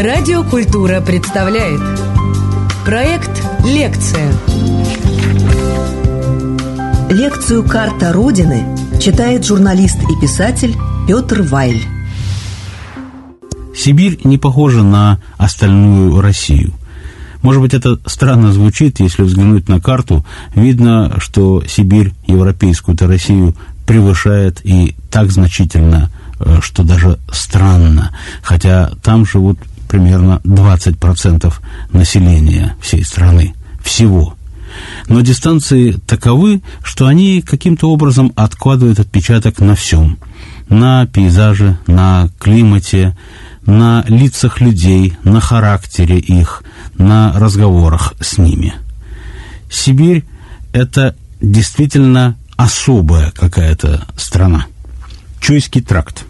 Радиокультура представляет Проект «Лекция» Лекцию «Карта Родины» читает журналист и писатель Петр Вайль. Сибирь не похожа на остальную Россию. Может быть, это странно звучит, если взглянуть на карту, видно, что Сибирь европейскую-то Россию превышает и так значительно, э, что даже странно, хотя там живут примерно 20% населения всей страны, всего. Но дистанции таковы, что они каким-то образом откладывают отпечаток на всем. На пейзаже, на климате, на лицах людей, на характере их, на разговорах с ними. Сибирь – это действительно особая какая-то страна. Чуйский тракт.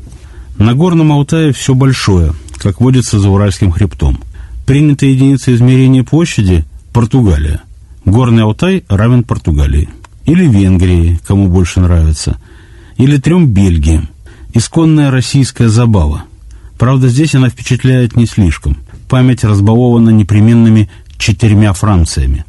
На Горном Алтае все большое, как водится за Уральским хребтом. Принятая единица измерения площади – Португалия. Горный Алтай равен Португалии. Или Венгрии, кому больше нравится. Или трем Бельгиям. Исконная российская забава. Правда, здесь она впечатляет не слишком. Память разбалована непременными четырьмя Франциями.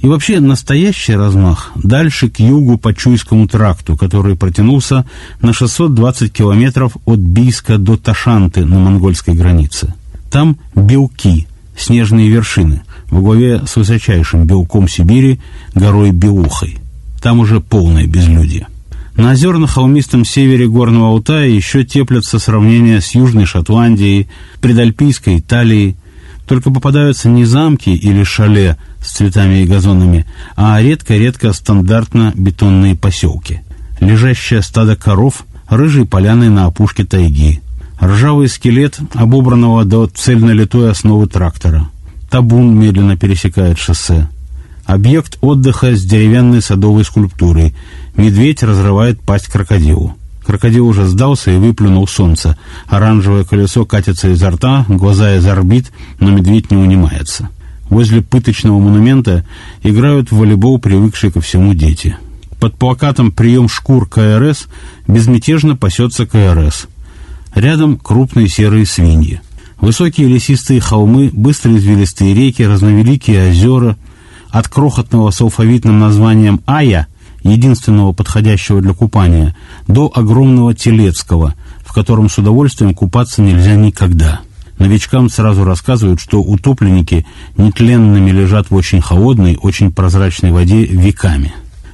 И вообще настоящий размах дальше к югу по Чуйскому тракту, который протянулся на 620 километров от Бийска до Ташанты на монгольской границе. Там белки, снежные вершины, во главе с высочайшим белком Сибири, горой Белухой. Там уже полное безлюдие. На озерно-холмистом севере Горного Алтая еще теплятся сравнения с Южной Шотландией, предальпийской Италией, только попадаются не замки или шале с цветами и газонами, а редко-редко стандартно бетонные поселки. Лежащее стадо коров, рыжие поляны на опушке тайги, ржавый скелет обобранного до цельно литой основы трактора. Табун медленно пересекает шоссе. Объект отдыха с деревянной садовой скульптурой. Медведь разрывает пасть крокодилу. Крокодил уже сдался и выплюнул солнце. Оранжевое колесо катится изо рта, глаза из орбит, но медведь не унимается. Возле пыточного монумента играют в волейбол привыкшие ко всему дети. Под плакатом «Прием шкур КРС» безмятежно пасется КРС. Рядом крупные серые свиньи. Высокие лесистые холмы, быстрые извилистые реки, разновеликие озера. От крохотного с алфавитным названием «Ая» единственного подходящего для купания, до огромного Телецкого, в котором с удовольствием купаться нельзя никогда. Новичкам сразу рассказывают, что утопленники нетленными лежат в очень холодной, очень прозрачной воде веками.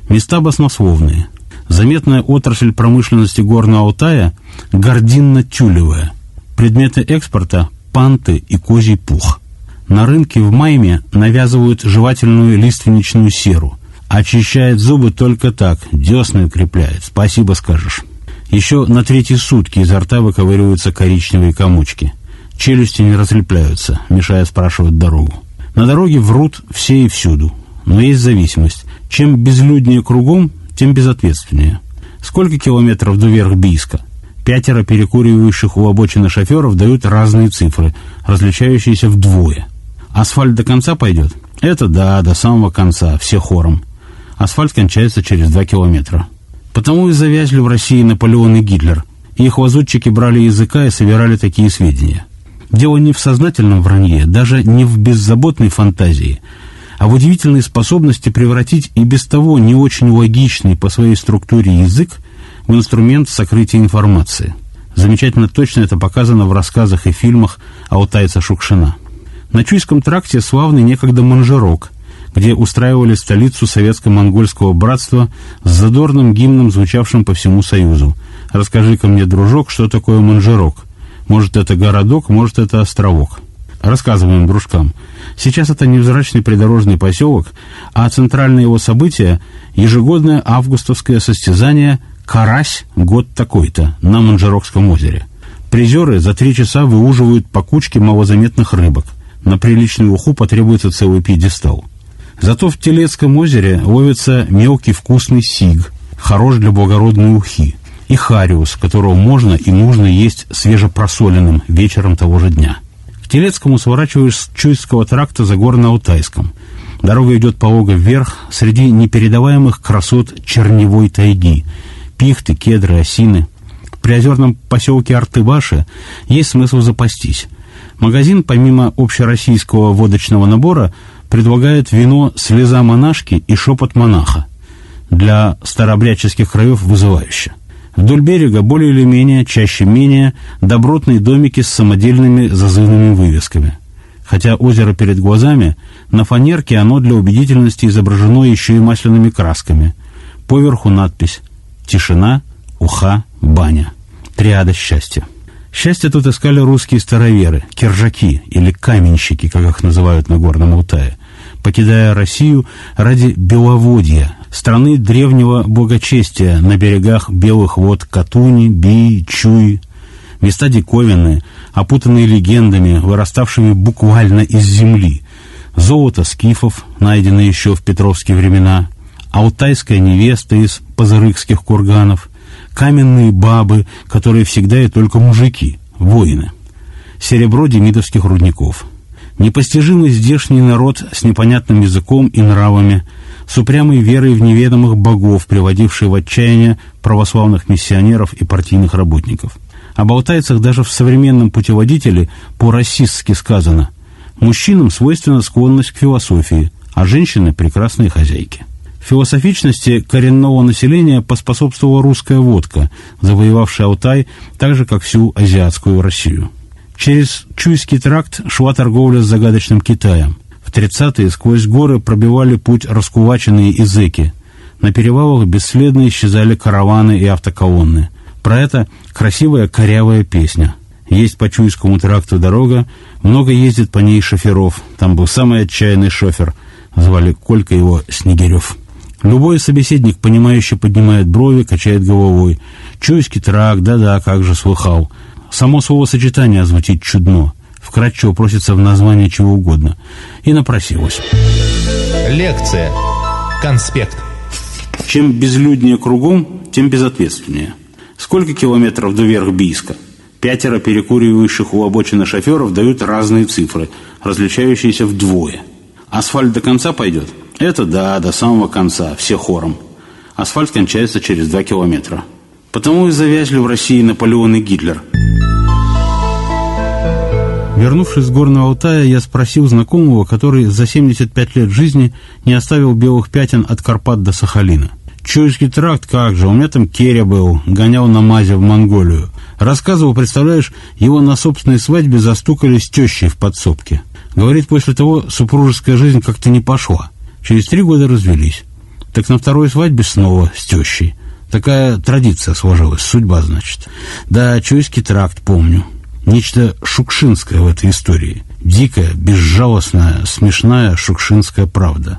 Места баснословные. Заметная отрасль промышленности Горного Алтая – гординно-тюлевая. Предметы экспорта – панты и козий пух. На рынке в майме навязывают жевательную лиственничную серу – Очищает зубы только так, десны укрепляет, спасибо скажешь. Еще на третьи сутки изо рта выковыриваются коричневые комочки. Челюсти не разлепляются, мешая спрашивать дорогу. На дороге врут все и всюду, но есть зависимость. Чем безлюднее кругом, тем безответственнее. Сколько километров до Верх-Бийска? Пятеро перекуривающих у обочины шоферов дают разные цифры, различающиеся вдвое. Асфальт до конца пойдет? Это да, до самого конца, все хором асфальт кончается через два километра. Потому и завязли в России Наполеон и Гитлер. их лазутчики брали языка и собирали такие сведения. Дело не в сознательном вранье, даже не в беззаботной фантазии, а в удивительной способности превратить и без того не очень логичный по своей структуре язык в инструмент сокрытия информации. Замечательно точно это показано в рассказах и фильмах Алтайца Шукшина. На Чуйском тракте славный некогда Манжерок – где устраивали столицу советско-монгольского братства с задорным гимном, звучавшим по всему Союзу. «Расскажи-ка мне, дружок, что такое Манжерок? Может, это городок, может, это островок». Рассказываем дружкам. Сейчас это невзрачный придорожный поселок, а центральное его событие – ежегодное августовское состязание «Карась год такой-то» на Манжерокском озере. Призеры за три часа выуживают по кучке малозаметных рыбок. На приличную уху потребуется целый пьедестал – Зато в Телецком озере ловится мелкий вкусный сиг, хорош для благородной ухи, и хариус, которого можно и нужно есть свежепросоленным вечером того же дня. К Телецкому сворачиваешь с Чуйского тракта за Горно-Алтайском. Дорога идет полого вверх среди непередаваемых красот черневой тайги, пихты, кедры, осины. При озерном поселке Артыбаши есть смысл запастись. Магазин, помимо общероссийского водочного набора, предлагает вино «Слеза монашки» и «Шепот монаха» для старообрядческих краев вызывающе. Вдоль берега более или менее, чаще менее, добротные домики с самодельными зазывными вывесками. Хотя озеро перед глазами, на фанерке оно для убедительности изображено еще и масляными красками. Поверху надпись «Тишина, уха, баня». Триада счастья. Счастье тут искали русские староверы, киржаки или каменщики, как их называют на Горном Алтае, покидая Россию ради Беловодья, страны древнего благочестия на берегах белых вод Катуни, Би, Чуй. Места диковинные, опутанные легендами, выраставшими буквально из земли. Золото скифов, найденное еще в петровские времена, алтайская невеста из пазырыкских курганов, каменные бабы, которые всегда и только мужики, воины, серебро демидовских рудников. Непостижимый здешний народ с непонятным языком и нравами – с упрямой верой в неведомых богов, приводившей в отчаяние православных миссионеров и партийных работников. Об алтайцах даже в современном путеводителе по-расистски сказано «Мужчинам свойственна склонность к философии, а женщины – прекрасные хозяйки». Философичности коренного населения поспособствовала русская водка, завоевавшая Алтай, так же, как всю азиатскую Россию. Через Чуйский тракт шла торговля с загадочным Китаем – в 30-е сквозь горы пробивали путь раскуваченные языки. На перевалах бесследно исчезали караваны и автоколонны. Про это красивая корявая песня. Есть по Чуйскому тракту дорога, много ездит по ней шоферов. Там был самый отчаянный шофер. Звали Колька его Снегирев. Любой собеседник, понимающий, поднимает брови, качает головой. Чуйский тракт, да-да, как же слыхал. Само словосочетание звучит чудно вкратчиво просится в название чего угодно. И напросилась. Лекция. Конспект. Чем безлюднее кругом, тем безответственнее. Сколько километров до Верхбийска? Пятеро перекуривающих у обочины шоферов дают разные цифры, различающиеся вдвое. Асфальт до конца пойдет? Это да, до самого конца, все хором. Асфальт кончается через два километра. Потому и завязли в России Наполеон и Гитлер – Вернувшись с Горного Алтая, я спросил знакомого, который за 75 лет жизни не оставил белых пятен от Карпат до Сахалина. Чуйский тракт, как же, у меня там Керя был, гонял на мазе в Монголию. Рассказывал, представляешь, его на собственной свадьбе застукали с тещей в подсобке. Говорит, после того супружеская жизнь как-то не пошла. Через три года развелись. Так на второй свадьбе снова с тещей. Такая традиция сложилась, судьба, значит. Да, Чуйский тракт помню. Нечто шукшинское в этой истории. Дикая, безжалостная, смешная шукшинская правда.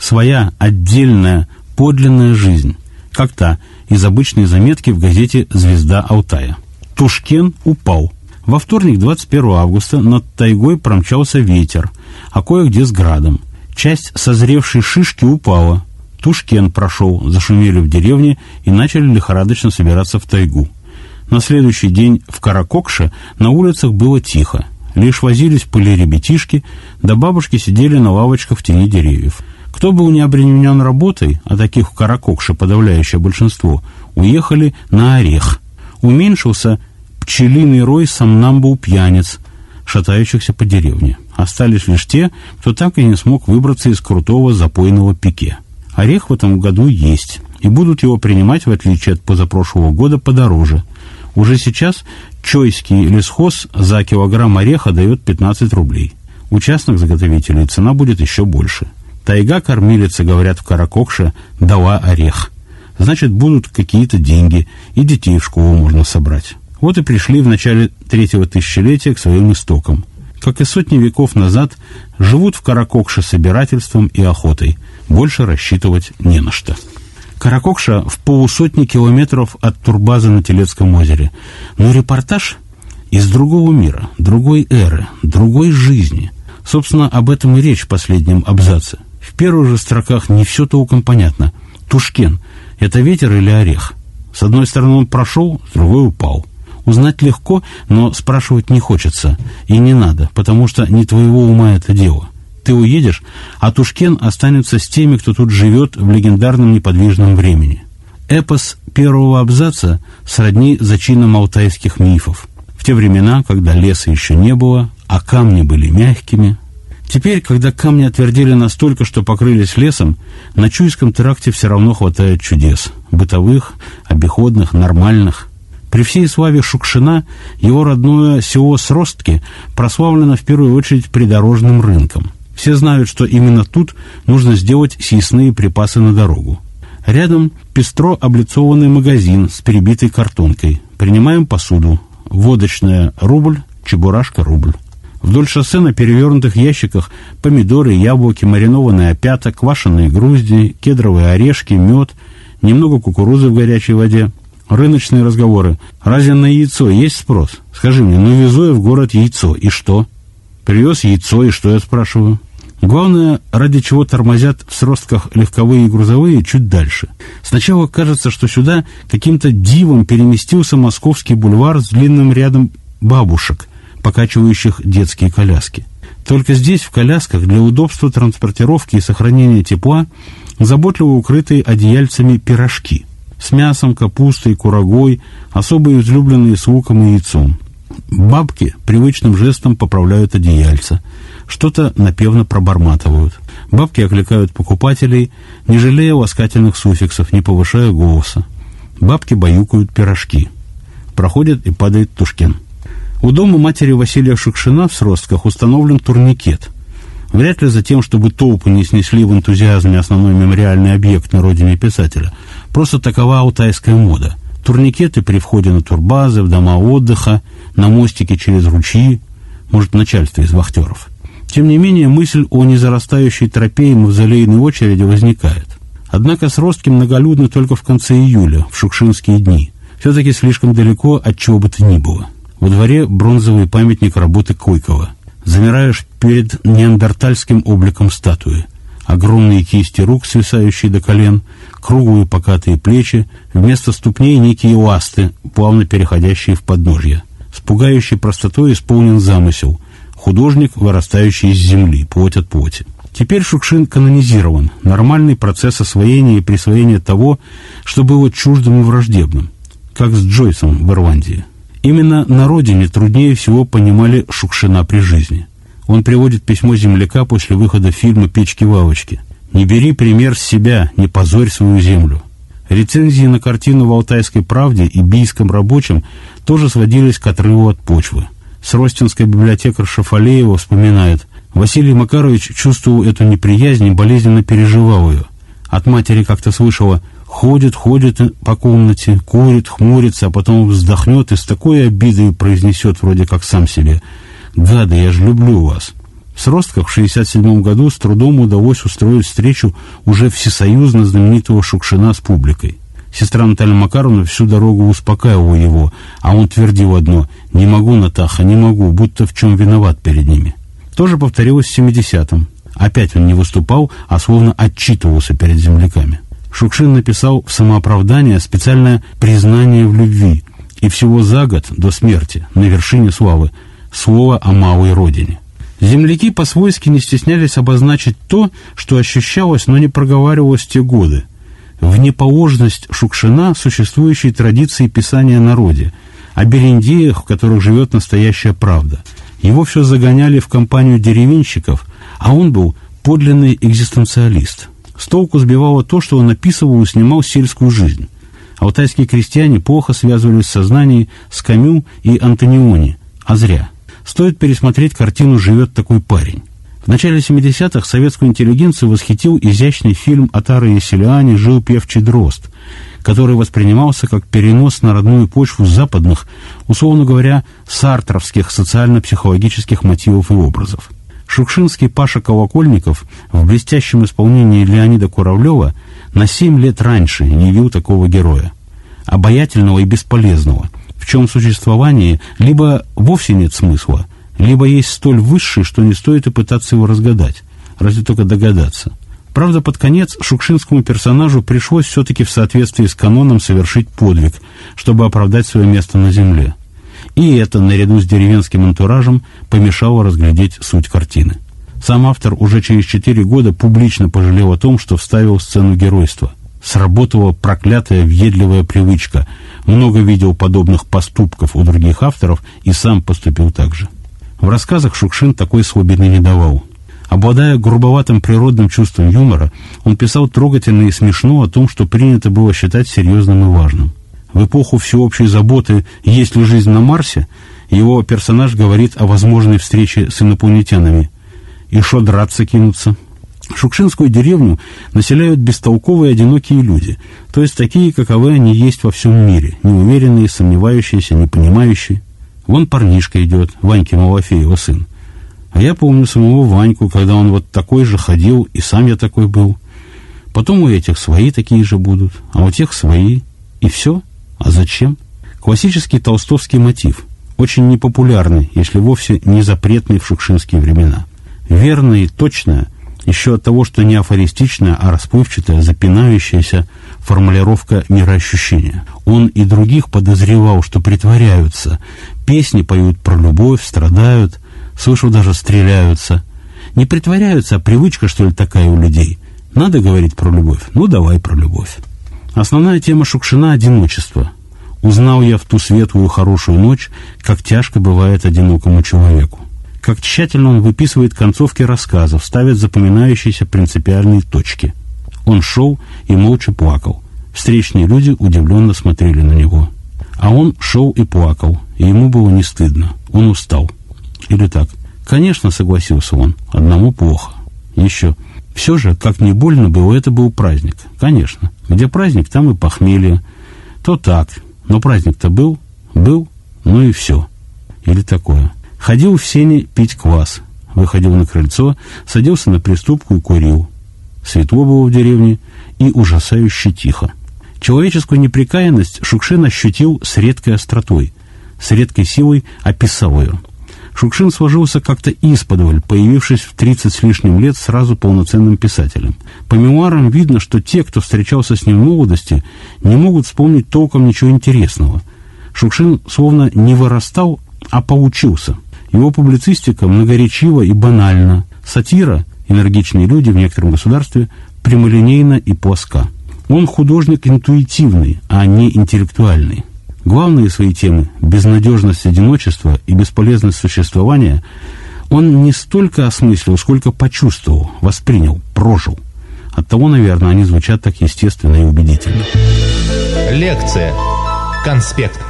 Своя отдельная, подлинная жизнь. Как та из обычной заметки в газете «Звезда Алтая». Тушкен упал. Во вторник, 21 августа, над тайгой промчался ветер, а кое-где с градом. Часть созревшей шишки упала. Тушкен прошел, зашумели в деревне и начали лихорадочно собираться в тайгу. На следующий день в Каракокше на улицах было тихо. Лишь возились пыли ребятишки, да бабушки сидели на лавочках в тени деревьев. Кто был не обременен работой, а таких в Каракокше подавляющее большинство, уехали на орех. Уменьшился пчелиный рой самнамбул пьяниц, шатающихся по деревне. Остались лишь те, кто так и не смог выбраться из крутого запойного пике. Орех в этом году есть, и будут его принимать, в отличие от позапрошлого года, подороже – уже сейчас Чойский лесхоз за килограмм ореха дает 15 рублей. У частных заготовителей цена будет еще больше. Тайга кормилица, говорят в Каракокше, дала орех. Значит, будут какие-то деньги, и детей в школу можно собрать. Вот и пришли в начале третьего тысячелетия к своим истокам. Как и сотни веков назад, живут в Каракокше собирательством и охотой. Больше рассчитывать не на что. Каракокша в полусотни километров от турбазы на Телецком озере. Но репортаж из другого мира, другой эры, другой жизни. Собственно, об этом и речь в последнем абзаце. В первых же строках не все толком понятно. Тушкен – это ветер или орех? С одной стороны он прошел, с другой упал. Узнать легко, но спрашивать не хочется. И не надо, потому что не твоего ума это дело ты уедешь, а Тушкен останется с теми, кто тут живет в легендарном неподвижном времени. Эпос первого абзаца сродни зачинам алтайских мифов. В те времена, когда леса еще не было, а камни были мягкими. Теперь, когда камни отвердели настолько, что покрылись лесом, на Чуйском тракте все равно хватает чудес. Бытовых, обиходных, нормальных. При всей славе Шукшина его родное село Сростки прославлено в первую очередь придорожным рынком. Все знают, что именно тут нужно сделать съестные припасы на дорогу. Рядом пестро облицованный магазин с перебитой картонкой. Принимаем посуду. Водочная – рубль, чебурашка – рубль. Вдоль шоссе на перевернутых ящиках помидоры, яблоки, маринованные опята, квашеные грузди, кедровые орешки, мед, немного кукурузы в горячей воде. Рыночные разговоры. Разве на яйцо есть спрос? Скажи мне, ну везу я в город яйцо, и что? Привез яйцо, и что я спрашиваю? Главное, ради чего тормозят в сростках легковые и грузовые, чуть дальше. Сначала кажется, что сюда каким-то дивом переместился московский бульвар с длинным рядом бабушек, покачивающих детские коляски. Только здесь, в колясках, для удобства транспортировки и сохранения тепла, заботливо укрытые одеяльцами пирожки с мясом, капустой, курагой, особо излюбленные с луком и яйцом. Бабки привычным жестом поправляют одеяльца – что-то напевно проборматывают. Бабки окликают покупателей, не жалея ласкательных суффиксов, не повышая голоса. Бабки баюкают пирожки. Проходит и падает Тушкин. У дома матери Василия Шукшина в Сростках установлен турникет. Вряд ли за тем, чтобы толпы не снесли в энтузиазме основной мемориальный объект на родине писателя. Просто такова алтайская мода. Турникеты при входе на турбазы, в дома отдыха, на мостике через ручьи, может, начальство из вахтеров – тем не менее, мысль о незарастающей тропе и мавзолейной очереди возникает. Однако сростки многолюдны только в конце июля, в шукшинские дни. Все-таки слишком далеко от чего бы то ни было. Во дворе бронзовый памятник работы Койкова. Замираешь перед неандертальским обликом статуи. Огромные кисти рук, свисающие до колен, круглые покатые плечи, вместо ступней некие ласты, плавно переходящие в подножье. С пугающей простотой исполнен замысел – художник, вырастающий из земли, плоть от плоти. Теперь Шукшин канонизирован, нормальный процесс освоения и присвоения того, что было чуждым и враждебным, как с Джойсом в Ирландии. Именно на родине труднее всего понимали Шукшина при жизни. Он приводит письмо земляка после выхода фильма «Печки-вавочки». «Не бери пример с себя, не позорь свою землю». Рецензии на картину в «Алтайской правде» и «Бийском рабочем» тоже сводились к отрыву от почвы. Сростинская библиотекарша Фалеева вспоминает, Василий Макарович чувствовал эту неприязнь и болезненно переживал ее. От матери как-то слышала «ходит, ходит по комнате, курит, хмурится, а потом вздохнет и с такой обидой произнесет вроде как сам себе «Гады, я же люблю вас». В Сростках в 1967 году с трудом удалось устроить встречу уже всесоюзно знаменитого Шукшина с публикой. Сестра Наталья Макаровна всю дорогу успокаивала его, а он твердил одно «Не могу, Натаха, не могу, будто в чем виноват перед ними». Тоже повторилось в 70-м. Опять он не выступал, а словно отчитывался перед земляками. Шукшин написал в самооправдание специальное признание в любви и всего за год до смерти, на вершине славы, слово о малой родине. Земляки по-свойски не стеснялись обозначить то, что ощущалось, но не проговаривалось те годы – в неположность Шукшина существующей традиции писания народе, о берендеях, в которых живет настоящая правда. Его все загоняли в компанию деревенщиков, а он был подлинный экзистенциалист. С толку сбивало то, что он описывал и снимал сельскую жизнь. Алтайские крестьяне плохо связывались в сознании с Камю и Антониони, а зря. Стоит пересмотреть картину «Живет такой парень». В начале 70-х советскую интеллигенцию восхитил изящный фильм о Таре Селиане «Жил певчий дрозд», который воспринимался как перенос на родную почву западных, условно говоря, сартровских социально-психологических мотивов и образов. Шукшинский Паша Колокольников в блестящем исполнении Леонида Куравлева на семь лет раньше явил такого героя. Обаятельного и бесполезного, в чем существование либо вовсе нет смысла – либо есть столь высший, что не стоит и пытаться его разгадать, разве только догадаться. Правда, под конец шукшинскому персонажу пришлось все-таки в соответствии с каноном совершить подвиг, чтобы оправдать свое место на земле. И это, наряду с деревенским антуражем, помешало разглядеть суть картины. Сам автор уже через четыре года публично пожалел о том, что вставил сцену геройства. Сработала проклятая въедливая привычка. Много видел подобных поступков у других авторов и сам поступил так же. В рассказах Шукшин такой слабины не давал. Обладая грубоватым природным чувством юмора, он писал трогательно и смешно о том, что принято было считать серьезным и важным. В эпоху всеобщей заботы «Есть ли жизнь на Марсе?» его персонаж говорит о возможной встрече с инопланетянами. И шо драться кинуться? Шукшинскую деревню населяют бестолковые одинокие люди, то есть такие, каковы они есть во всем мире, неуверенные, сомневающиеся, не понимающие. Вон парнишка идет, Ваньки Малафеева сын. А я помню самого Ваньку, когда он вот такой же ходил, и сам я такой был. Потом у этих свои такие же будут, а у тех свои. И все. А зачем? Классический толстовский мотив. Очень непопулярный, если вовсе не запретный в шукшинские времена. Верное и точное, еще от того, что не афористичная, а расплывчатая, запинающаяся формулировка мироощущения. Он и других подозревал, что притворяются. Песни поют про любовь, страдают, слышу, даже стреляются. Не притворяются, а привычка, что ли, такая у людей. Надо говорить про любовь? Ну, давай про любовь. Основная тема Шукшина – одиночество. Узнал я в ту светлую хорошую ночь, как тяжко бывает одинокому человеку. Как тщательно он выписывает концовки рассказов, ставит запоминающиеся принципиальные точки. Он шел и молча плакал. Встречные люди удивленно смотрели на него. А он шел и плакал, и ему было не стыдно. Он устал. Или так. Конечно, согласился он, одному плохо. Еще. Все же, как не больно было, это был праздник. Конечно. Где праздник, там и похмелье. То так. Но праздник-то был, был, ну и все. Или такое. Ходил в сене пить квас. Выходил на крыльцо, садился на приступку и курил. Светло было в деревне и ужасающе тихо. Человеческую неприкаянность Шукшин ощутил с редкой остротой, с редкой силой описал ее – Шукшин сложился как-то исподволь, появившись в 30 с лишним лет сразу полноценным писателем. По мемуарам видно, что те, кто встречался с ним в молодости, не могут вспомнить толком ничего интересного. Шукшин словно не вырастал, а поучился. Его публицистика многоречива и банальна. Сатира, энергичные люди в некотором государстве, прямолинейна и плоска. Он художник интуитивный, а не интеллектуальный. Главные свои темы – безнадежность одиночества и бесполезность существования – он не столько осмыслил, сколько почувствовал, воспринял, прожил. Оттого, наверное, они звучат так естественно и убедительно. Лекция. Конспект.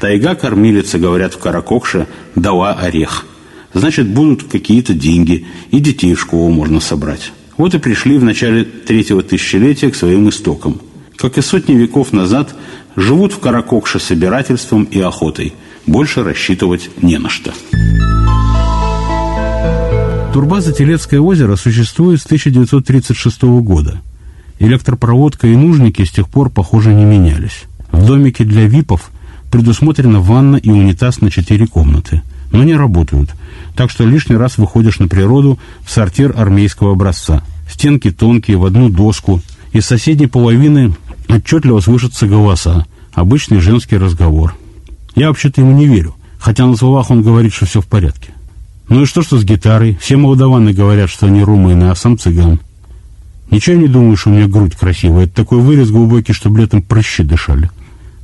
Тайга-кормилица, говорят в Каракокше, дала орех. Значит, будут какие-то деньги, и детей в школу можно собрать. Вот и пришли в начале третьего тысячелетия к своим истокам. Как и сотни веков назад – живут в Каракокше собирательством и охотой. Больше рассчитывать не на что. Турбаза Телецкое озеро существует с 1936 года. Электропроводка и нужники с тех пор, похоже, не менялись. В домике для ВИПов предусмотрена ванна и унитаз на четыре комнаты, но не работают, так что лишний раз выходишь на природу в сортир армейского образца. Стенки тонкие, в одну доску. Из соседней половины отчетливо слышатся голоса. Обычный женский разговор. Я вообще-то ему не верю, хотя на словах он говорит, что все в порядке. Ну и что, что с гитарой? Все молдаваны говорят, что они румыны, а сам цыган. Ничего не думаю, что у меня грудь красивая. Это такой вырез глубокий, чтобы летом прыщи дышали.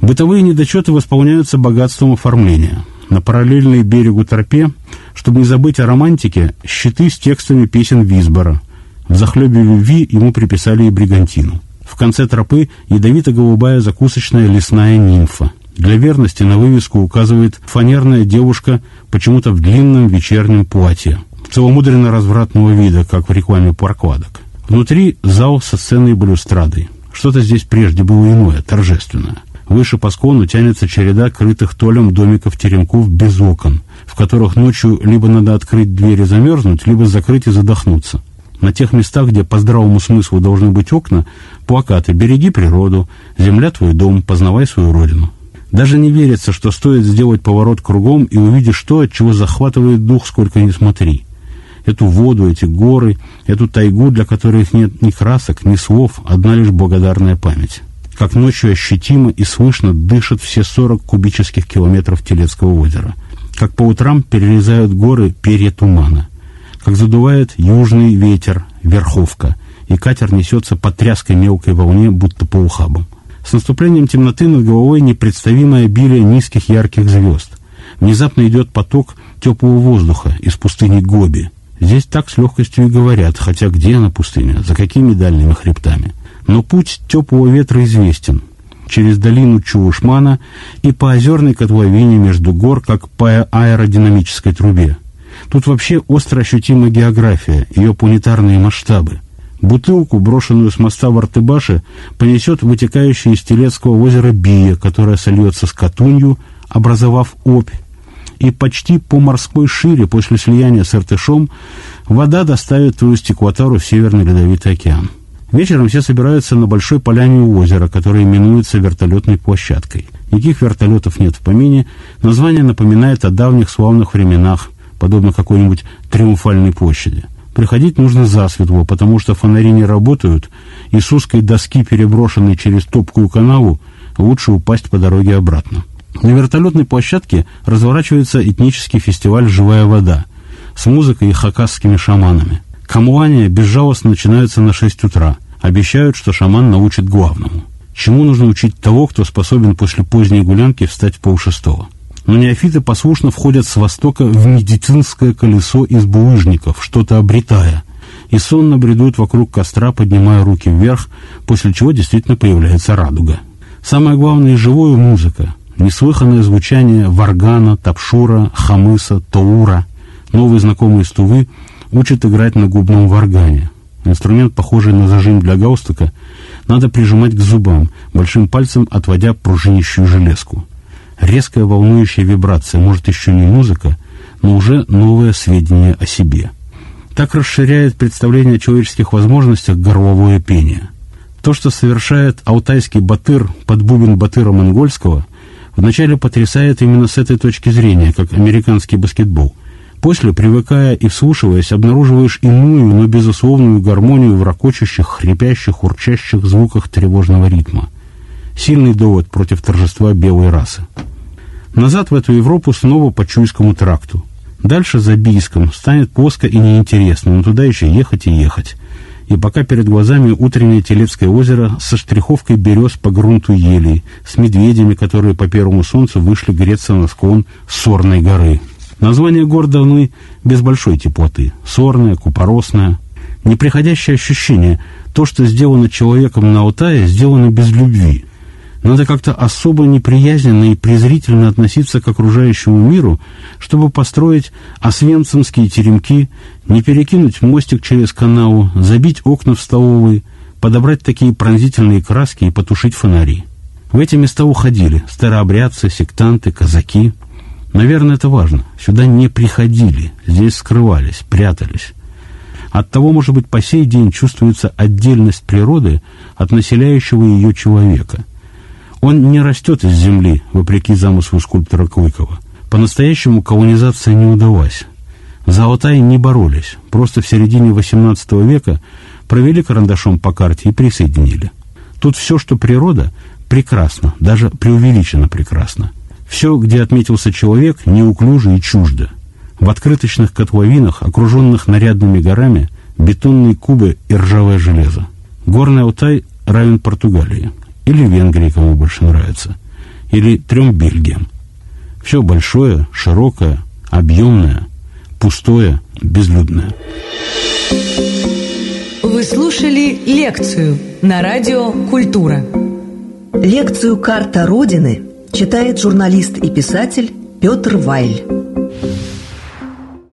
Бытовые недочеты восполняются богатством оформления. На параллельной берегу тропе, чтобы не забыть о романтике, щиты с текстами песен Висбора. В захлебе любви ему приписали и бригантину. В конце тропы ядовито-голубая закусочная лесная нимфа. Для верности на вывеску указывает фанерная девушка почему-то в длинном вечернем платье, целомудренно развратного вида, как в рекламе паркладок. Внутри зал со сценой балюстрадой. Что-то здесь прежде было иное, торжественное. Выше по склону тянется череда крытых толем домиков-теремков без окон, в которых ночью либо надо открыть дверь и замерзнуть, либо закрыть и задохнуться. На тех местах, где по здравому смыслу должны быть окна, плакаты «Береги природу», «Земля твой дом», «Познавай свою родину». Даже не верится, что стоит сделать поворот кругом и увидишь то, от чего захватывает дух, сколько ни смотри. Эту воду, эти горы, эту тайгу, для которых нет ни красок, ни слов, одна лишь благодарная память. Как ночью ощутимо и слышно дышат все 40 кубических километров Телецкого озера. Как по утрам перерезают горы перья тумана – как задувает южный ветер, верховка, и катер несется по тряской мелкой волне, будто по ухабам. С наступлением темноты над головой непредставимое обилие низких ярких звезд. Внезапно идет поток теплого воздуха из пустыни Гоби. Здесь так с легкостью и говорят, хотя где она пустыня, за какими дальними хребтами. Но путь теплого ветра известен. Через долину Чувушмана и по озерной котловине между гор, как по аэродинамической трубе. Тут вообще остро ощутима география, ее планетарные масштабы. Бутылку, брошенную с моста в Артыбаше, понесет вытекающая из Телецкого озера Бия, которая сольется с Катунью, образовав опь, и почти по морской шире после слияния с Иртышом вода доставит твою стеклотару в Северный Ледовитый океан. Вечером все собираются на большой поляне у озера, которое именуется вертолетной площадкой. Никаких вертолетов нет в помине, название напоминает о давних славных временах, подобно какой-нибудь триумфальной площади. Приходить нужно засветло, потому что фонари не работают, и с узкой доски, переброшенной через топкую канаву, лучше упасть по дороге обратно. На вертолетной площадке разворачивается этнический фестиваль «Живая вода» с музыкой и хакасскими шаманами. Камуания безжалостно начинаются на 6 утра. Обещают, что шаман научит главному. Чему нужно учить того, кто способен после поздней гулянки встать в полшестого? Но неофиты послушно входят с востока в медицинское колесо из булыжников, что-то обретая, и сонно бредут вокруг костра, поднимая руки вверх, после чего действительно появляется радуга. Самое главное – живое музыка, неслыханное звучание варгана, тапшура, хамыса, таура. Новые знакомые стувы учат играть на губном варгане. Инструмент, похожий на зажим для галстука, надо прижимать к зубам, большим пальцем отводя пружинищую железку. Резкая волнующая вибрация, может, еще не музыка, но уже новое сведение о себе. Так расширяет представление о человеческих возможностях горловое пение. То, что совершает алтайский батыр под бубен батыра монгольского – вначале потрясает именно с этой точки зрения, как американский баскетбол. После, привыкая и вслушиваясь, обнаруживаешь иную, но безусловную гармонию в ракочущих, хрипящих, урчащих звуках тревожного ритма. Сильный довод против торжества белой расы. Назад в эту Европу снова по Чуйскому тракту. Дальше за Бийском станет плоско и неинтересно, но туда еще ехать и ехать и пока перед глазами утреннее Телецкое озеро со штриховкой берез по грунту елей, с медведями, которые по первому солнцу вышли греться на склон Сорной горы. Название гор давны без большой теплоты. Сорная, купоросная. Неприходящее ощущение, то, что сделано человеком на Алтае, сделано без любви – надо как-то особо неприязненно и презрительно относиться к окружающему миру, чтобы построить освенцимские теремки, не перекинуть мостик через канаву, забить окна в столовой, подобрать такие пронзительные краски и потушить фонари. В эти места уходили старообрядцы, сектанты, казаки. Наверное, это важно. Сюда не приходили, здесь скрывались, прятались. Оттого, может быть, по сей день чувствуется отдельность природы от населяющего ее человека – он не растет из земли, вопреки замыслу скульптора Клыкова. По-настоящему колонизация не удалась. За Алтай не боролись, просто в середине XVIII века провели карандашом по карте и присоединили. Тут все, что природа, прекрасно, даже преувеличенно прекрасно. Все, где отметился человек, неуклюже и чуждо. В открыточных котловинах, окруженных нарядными горами, бетонные кубы и ржавое железо. Горный Алтай равен Португалии или Венгрии, кому больше нравится, или трем Бельгиям. Все большое, широкое, объемное, пустое, безлюдное. Вы слушали лекцию на радио «Культура». Лекцию «Карта Родины» читает журналист и писатель Петр Вайль.